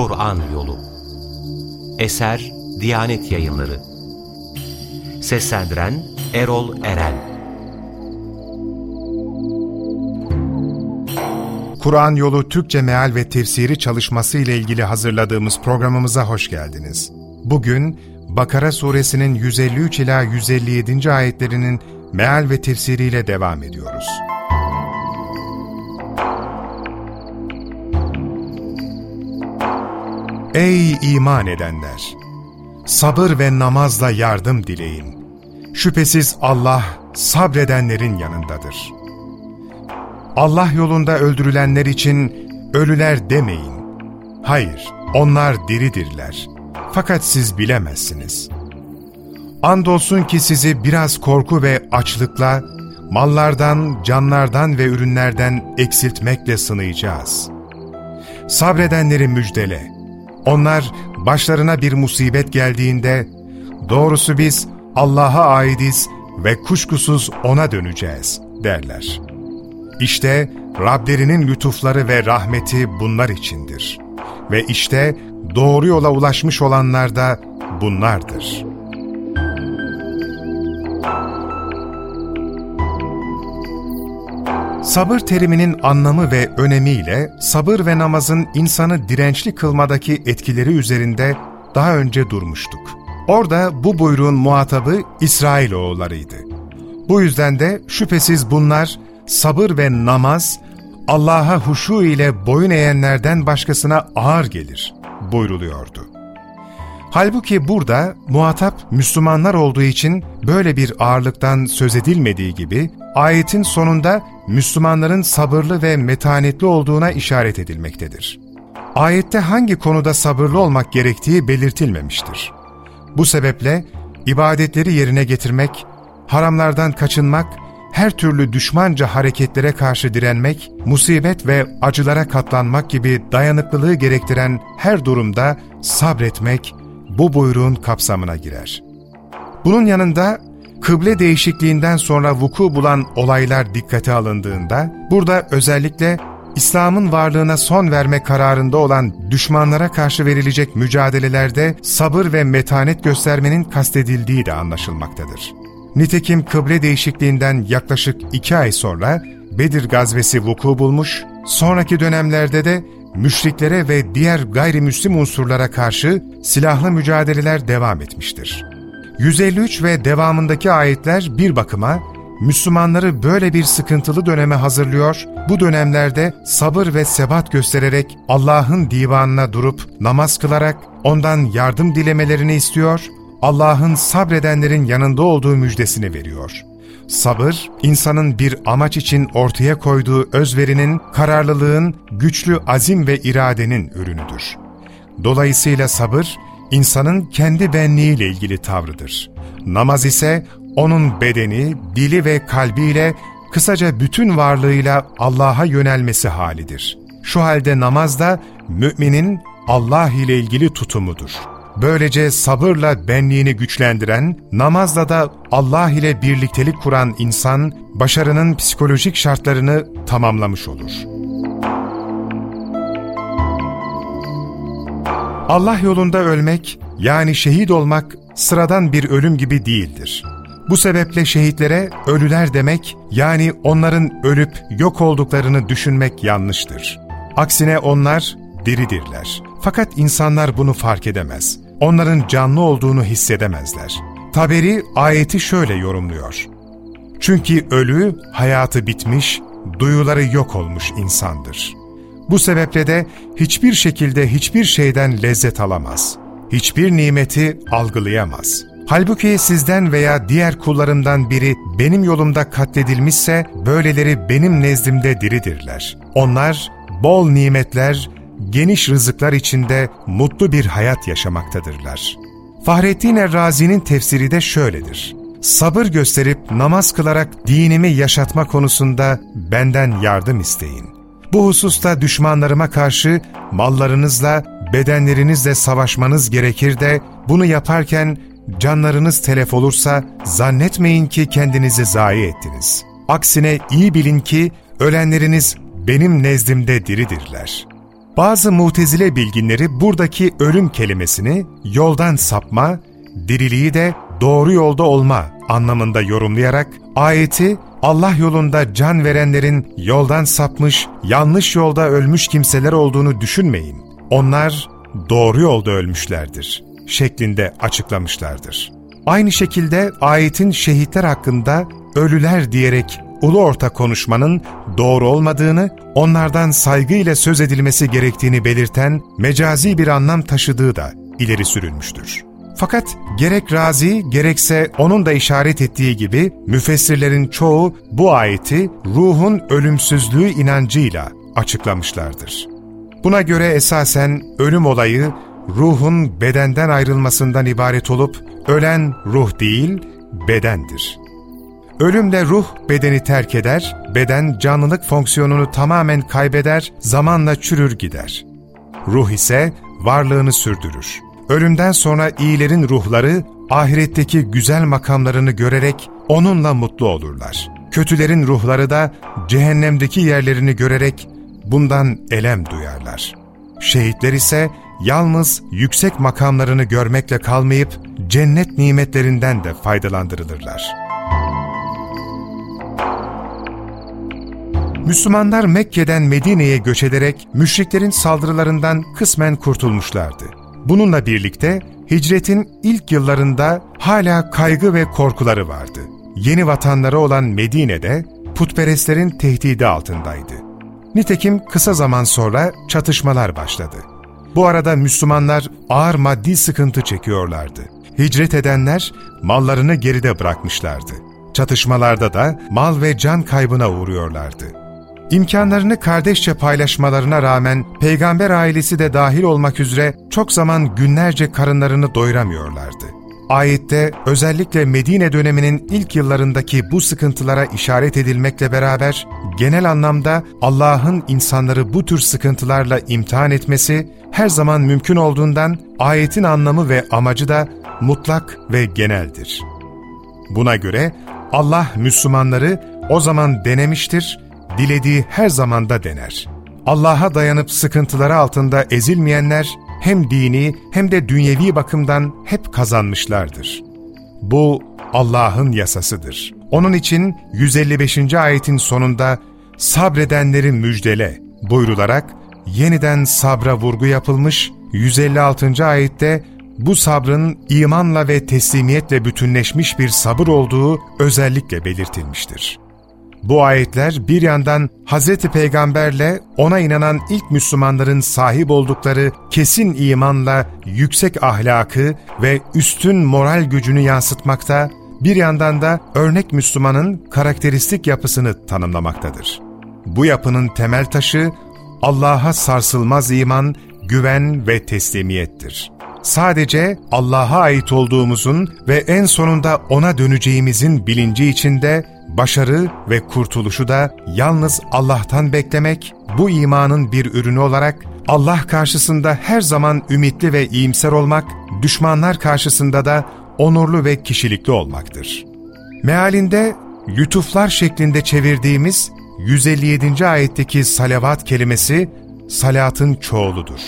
Kur'an Yolu Eser Diyanet Yayınları Seslendiren Erol Eren Kur'an Yolu Türkçe Meal ve Tefsiri çalışması ile ilgili hazırladığımız programımıza hoş geldiniz. Bugün Bakara suresinin 153 ila 157. ayetlerinin meal ve tefsiriyle devam ediyoruz. Ey iman edenler! Sabır ve namazla yardım dileyin. Şüphesiz Allah sabredenlerin yanındadır. Allah yolunda öldürülenler için ölüler demeyin. Hayır, onlar diridirler. Fakat siz bilemezsiniz. Andolsun ki sizi biraz korku ve açlıkla, mallardan, canlardan ve ürünlerden eksiltmekle sınayacağız. Sabredenleri müjdele. Onlar başlarına bir musibet geldiğinde, doğrusu biz Allah'a aidiz ve kuşkusuz O'na döneceğiz derler. İşte Rablerinin lütufları ve rahmeti bunlar içindir. Ve işte doğru yola ulaşmış olanlar da bunlardır. Sabır teriminin anlamı ve önemiyle sabır ve namazın insanı dirençli kılmadaki etkileri üzerinde daha önce durmuştuk. Orada bu buyruğun muhatabı İsrailoğullarıydı. Bu yüzden de şüphesiz bunlar sabır ve namaz, Allah'a huşu ile boyun eğenlerden başkasına ağır gelir buyruluyordu. Halbuki burada muhatap Müslümanlar olduğu için böyle bir ağırlıktan söz edilmediği gibi ayetin sonunda Müslümanların sabırlı ve metanetli olduğuna işaret edilmektedir. Ayette hangi konuda sabırlı olmak gerektiği belirtilmemiştir. Bu sebeple ibadetleri yerine getirmek, haramlardan kaçınmak, her türlü düşmanca hareketlere karşı direnmek, musibet ve acılara katlanmak gibi dayanıklılığı gerektiren her durumda sabretmek bu buyruğun kapsamına girer. Bunun yanında kıble değişikliğinden sonra vuku bulan olaylar dikkate alındığında, burada özellikle İslam'ın varlığına son verme kararında olan düşmanlara karşı verilecek mücadelelerde sabır ve metanet göstermenin kastedildiği de anlaşılmaktadır. Nitekim kıble değişikliğinden yaklaşık iki ay sonra Bedir gazvesi vuku bulmuş, sonraki dönemlerde de müşriklere ve diğer gayrimüslim unsurlara karşı silahlı mücadeleler devam etmiştir. 153 ve devamındaki ayetler bir bakıma Müslümanları böyle bir sıkıntılı döneme hazırlıyor, bu dönemlerde sabır ve sebat göstererek Allah'ın divanına durup namaz kılarak ondan yardım dilemelerini istiyor, Allah'ın sabredenlerin yanında olduğu müjdesini veriyor. Sabır, insanın bir amaç için ortaya koyduğu özverinin, kararlılığın, güçlü azim ve iradenin ürünüdür. Dolayısıyla sabır, insanın kendi benliğiyle ilgili tavrıdır. Namaz ise onun bedeni, dili ve kalbiyle, kısaca bütün varlığıyla Allah'a yönelmesi halidir. Şu halde namaz da müminin Allah ile ilgili tutumudur. Böylece sabırla benliğini güçlendiren, namazla da Allah ile birliktelik kuran insan, başarının psikolojik şartlarını tamamlamış olur. Allah yolunda ölmek, yani şehit olmak sıradan bir ölüm gibi değildir. Bu sebeple şehitlere ölüler demek, yani onların ölüp yok olduklarını düşünmek yanlıştır. Aksine onlar diridirler. Fakat insanlar bunu fark edemez. Onların canlı olduğunu hissedemezler. Taberi ayeti şöyle yorumluyor. Çünkü ölü, hayatı bitmiş, duyuları yok olmuş insandır. Bu sebeple de hiçbir şekilde hiçbir şeyden lezzet alamaz. Hiçbir nimeti algılayamaz. Halbuki sizden veya diğer kullarımdan biri benim yolumda katledilmişse, böyleleri benim nezdimde diridirler. Onlar bol nimetler, geniş rızıklar içinde mutlu bir hayat yaşamaktadırlar. Fahrettin Errazi'nin tefsiri de şöyledir. Sabır gösterip namaz kılarak dinimi yaşatma konusunda benden yardım isteyin. Bu hususta düşmanlarıma karşı mallarınızla, bedenlerinizle savaşmanız gerekir de bunu yaparken canlarınız telef olursa zannetmeyin ki kendinizi zayi ettiniz. Aksine iyi bilin ki ölenleriniz benim nezdimde diridirler. Bazı mutezile bilginleri buradaki ölüm kelimesini yoldan sapma, diriliği de doğru yolda olma anlamında yorumlayarak ayeti Allah yolunda can verenlerin yoldan sapmış, yanlış yolda ölmüş kimseler olduğunu düşünmeyin. Onlar doğru yolda ölmüşlerdir şeklinde açıklamışlardır. Aynı şekilde ayetin şehitler hakkında ölüler diyerek ulu orta konuşmanın doğru olmadığını, onlardan saygıyla söz edilmesi gerektiğini belirten mecazi bir anlam taşıdığı da ileri sürülmüştür. Fakat gerek Razi gerekse onun da işaret ettiği gibi müfessirlerin çoğu bu ayeti ruhun ölümsüzlüğü inancıyla açıklamışlardır. Buna göre esasen ölüm olayı ruhun bedenden ayrılmasından ibaret olup ölen ruh değil bedendir. Ölümle ruh bedeni terk eder, beden canlılık fonksiyonunu tamamen kaybeder, zamanla çürür gider. Ruh ise varlığını sürdürür. Ölümden sonra iyilerin ruhları ahiretteki güzel makamlarını görerek onunla mutlu olurlar. Kötülerin ruhları da cehennemdeki yerlerini görerek bundan elem duyarlar. Şehitler ise yalnız yüksek makamlarını görmekle kalmayıp cennet nimetlerinden de faydalandırılırlar. Müslümanlar Mekke'den Medine'ye göç ederek müşriklerin saldırılarından kısmen kurtulmuşlardı. Bununla birlikte hicretin ilk yıllarında hala kaygı ve korkuları vardı. Yeni vatanları olan Medine'de putperestlerin tehdidi altındaydı. Nitekim kısa zaman sonra çatışmalar başladı. Bu arada Müslümanlar ağır maddi sıkıntı çekiyorlardı. Hicret edenler mallarını geride bırakmışlardı. Çatışmalarda da mal ve can kaybına uğruyorlardı. İmkanlarını kardeşçe paylaşmalarına rağmen peygamber ailesi de dahil olmak üzere çok zaman günlerce karınlarını doyuramıyorlardı. Ayette özellikle Medine döneminin ilk yıllarındaki bu sıkıntılara işaret edilmekle beraber genel anlamda Allah'ın insanları bu tür sıkıntılarla imtihan etmesi her zaman mümkün olduğundan ayetin anlamı ve amacı da mutlak ve geneldir. Buna göre Allah Müslümanları o zaman denemiştir, dilediği her zamanda dener. Allah'a dayanıp sıkıntıları altında ezilmeyenler hem dini hem de dünyevi bakımdan hep kazanmışlardır. Bu Allah'ın yasasıdır. Onun için 155. ayetin sonunda sabredenleri müjdele buyrularak yeniden sabra vurgu yapılmış, 156. ayette bu sabrın imanla ve teslimiyetle bütünleşmiş bir sabır olduğu özellikle belirtilmiştir. Bu ayetler bir yandan Hz. Peygamberle ona inanan ilk Müslümanların sahip oldukları kesin imanla yüksek ahlakı ve üstün moral gücünü yansıtmakta, bir yandan da örnek Müslümanın karakteristik yapısını tanımlamaktadır. Bu yapının temel taşı Allah'a sarsılmaz iman, güven ve teslimiyettir. Sadece Allah'a ait olduğumuzun ve en sonunda O'na döneceğimizin bilinci içinde başarı ve kurtuluşu da yalnız Allah'tan beklemek, bu imanın bir ürünü olarak Allah karşısında her zaman ümitli ve iyimser olmak, düşmanlar karşısında da onurlu ve kişilikli olmaktır. Mealinde lütuflar şeklinde çevirdiğimiz 157. ayetteki salavat kelimesi salatın çoğuludur.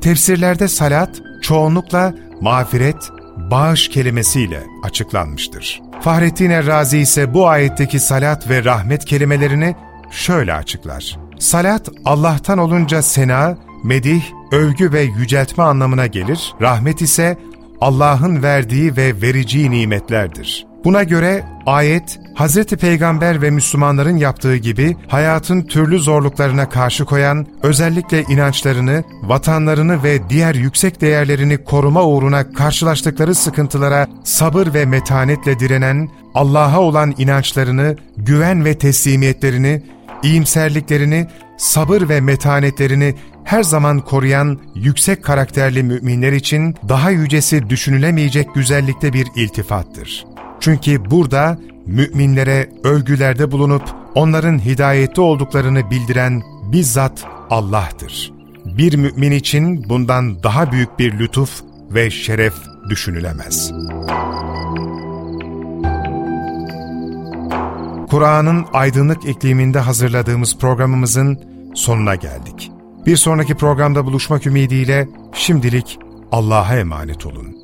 Tefsirlerde salat çoğunlukla mağfiret, bağış kelimesiyle açıklanmıştır. Fahrettin Errazi ise bu ayetteki salat ve rahmet kelimelerini şöyle açıklar. Salat Allah'tan olunca sena, medih, övgü ve yüceltme anlamına gelir. Rahmet ise Allah'ın verdiği ve vereceği nimetlerdir. Buna göre ayet, Hz. Peygamber ve Müslümanların yaptığı gibi hayatın türlü zorluklarına karşı koyan, özellikle inançlarını, vatanlarını ve diğer yüksek değerlerini koruma uğruna karşılaştıkları sıkıntılara sabır ve metanetle direnen, Allah'a olan inançlarını, güven ve teslimiyetlerini, iyimserliklerini, sabır ve metanetlerini her zaman koruyan yüksek karakterli müminler için daha yücesi düşünülemeyecek güzellikte bir iltifattır. Çünkü burada müminlere övgülerde bulunup onların hidayette olduklarını bildiren bizzat Allah'tır. Bir mümin için bundan daha büyük bir lütuf ve şeref düşünülemez. Kur'an'ın aydınlık ikliminde hazırladığımız programımızın sonuna geldik. Bir sonraki programda buluşmak ümidiyle şimdilik Allah'a emanet olun.